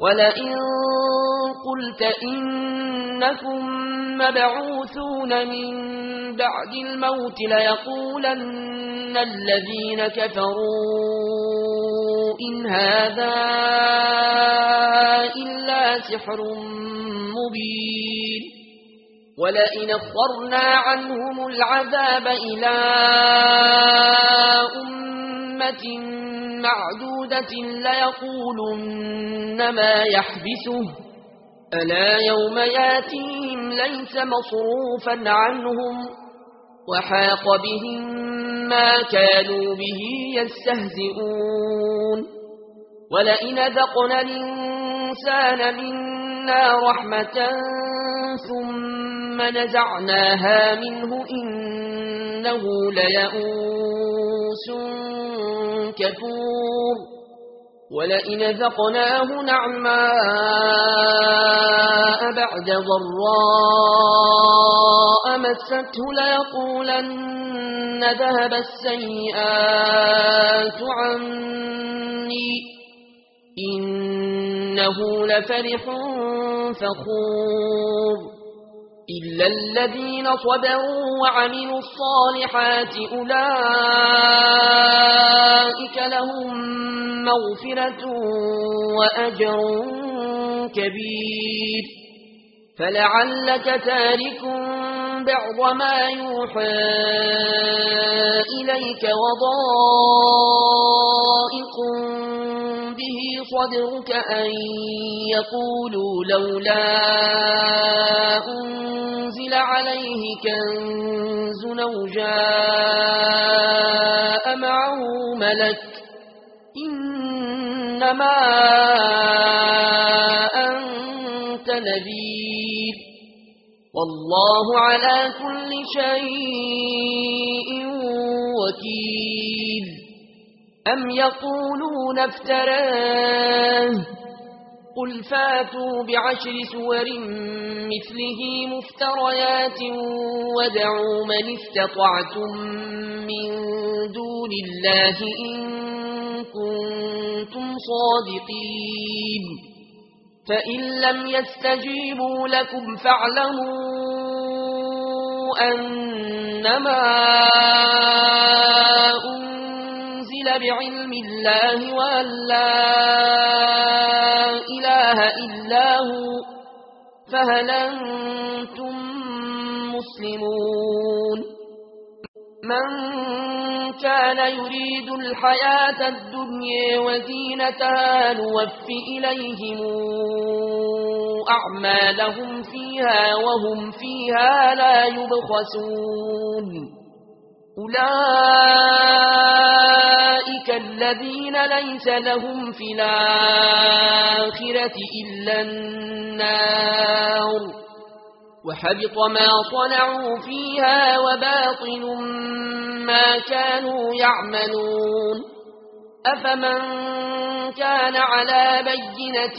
ولئن قلت إنكم مبعوثون من بعد الموت ليقولن الذين كفروا إن هذا إلا سحر مبين ولئن اخرنا عنهم العذاب إلى أمة معدودة ليقولن ما يحبسه. ألا يوم ياتيهم ليس مصروفا عنهم وحاق بهم ما كانوا به يستهزئون. ولئن ذقنا الإنسان منا رحمة ثم نزعناها منه إنه ليئوس كفور. ولئن ذقناه نعماء بعد ضراء مسته ليقولن ذهب السيئات عني. إنه لفرح فخور. إلا الذين صبروا وعملوا الصالحات أولئك لهم مغفرة وأجر كبير فلعلك تارك بعض ما يوحى إليك وضائق به صدرك أن يقولوا لولا أنزل عليه كنز لو جاء معه ملك إنما أنت نبي والله على كل شيء وكيل. أم يقولون افتراه؟ قل فاتوا بعشر سور مثله مفتريات ودعوا من استطعتم من دون الله إن كنتم صادقين. فإن لم يستجيبوا لكم فاعلموا أنما أنزل بعلم الله وأن لا إله إلا هو فهل أنتم مسلمون من كان يريد الحياة الدنيا وزينتها نُوَفِّ إليهم أعمالهم فيها وهم فيها لا يبخسون. أولئك الذين ليس لهم في الآخرة إلا النار. وحبط ما صنعوا فيها وباطل ما كانوا يعملون. أفمن كان على بينة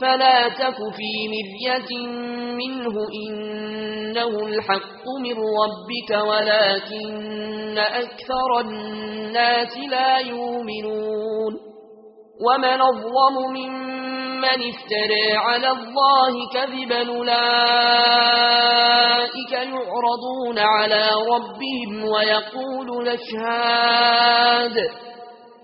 فلا تك في مرية منه إنه الحق من ربك ولكن أكثر الناس لا يؤمنون ومن الظلم ممن افترى على الله كذبا أولئك يعرضون على ربهم ويقول لشهاد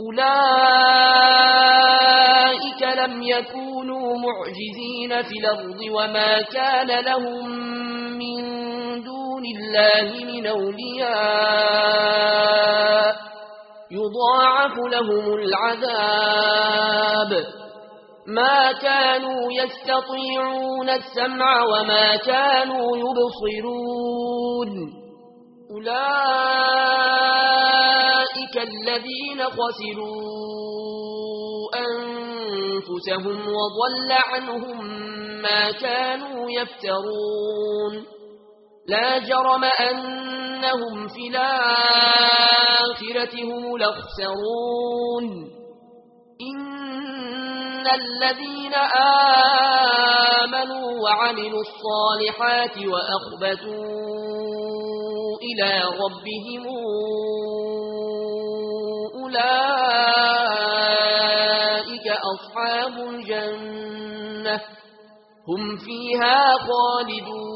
أولئك لم يكونوا معجزين في الأرض وما كان لهم من دون الله من أولياء. يضاعف لهم العذاب. ما كانوا يستطيعون السمع وما كانوا يبصرون. أولئك الذين خسروا أنفسهم وضل عنهم ما كانوا يفترون. لا جرم أنهم في الآخرة هم لخسرون إن الذين آمنوا وعملوا الصالحات وأخبتون إلى ربهم أولئك أصحاب الجنة. هم فيها خالدون.